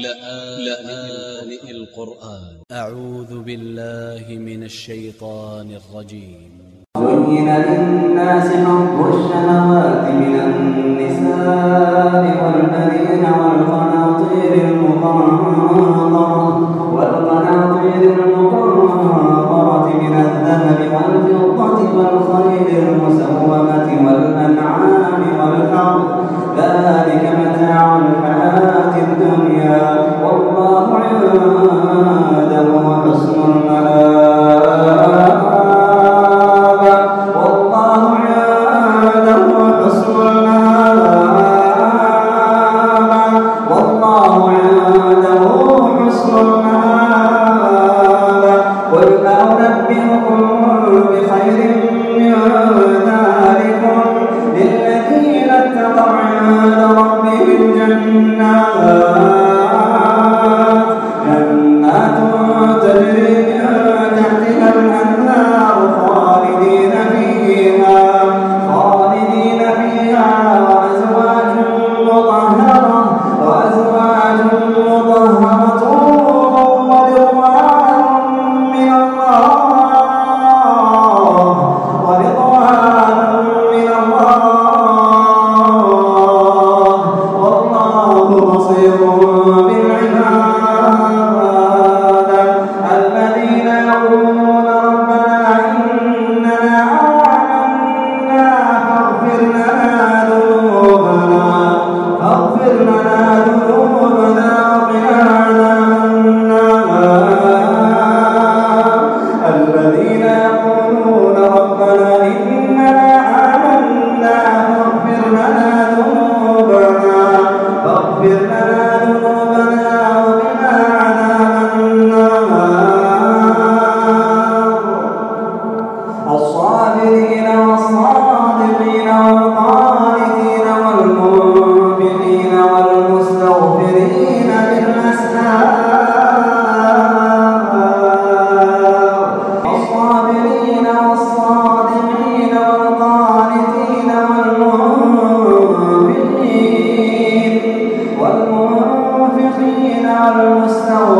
لآن القرآن. أ ع و ذ ب ا ل ل ه من ا ل ش ي ط ا ن ا ل ر ج ي م زين للناس حب الشهوات من النساء والبنين والقناطير المقنطرة ثم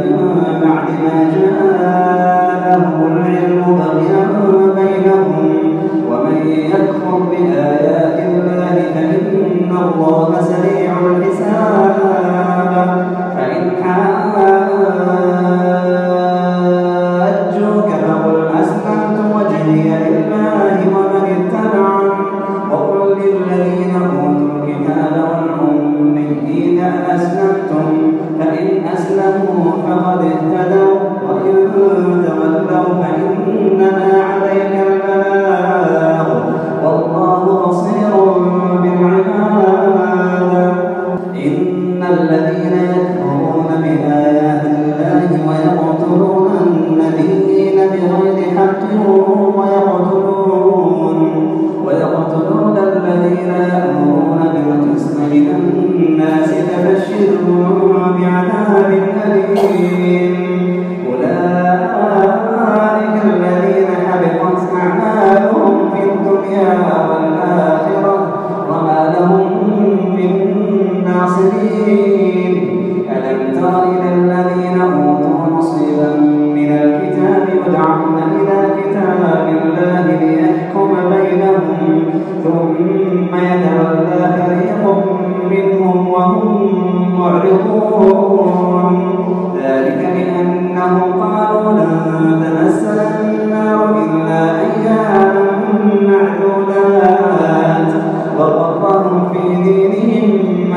بما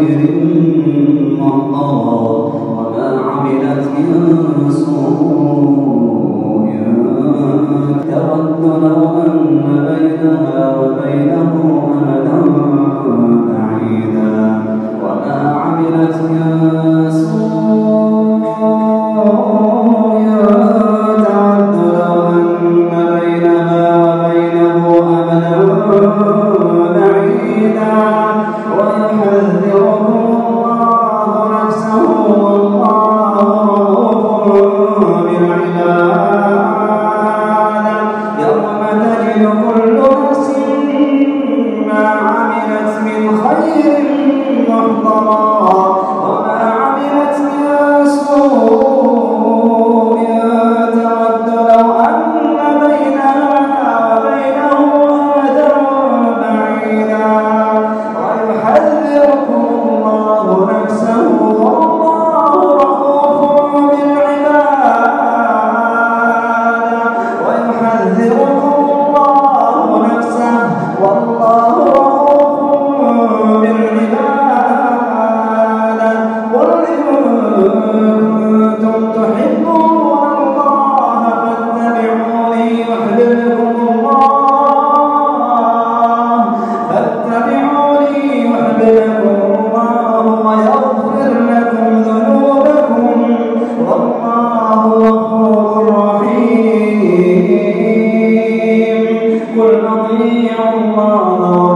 দিয়ে দিন أطيعوا الله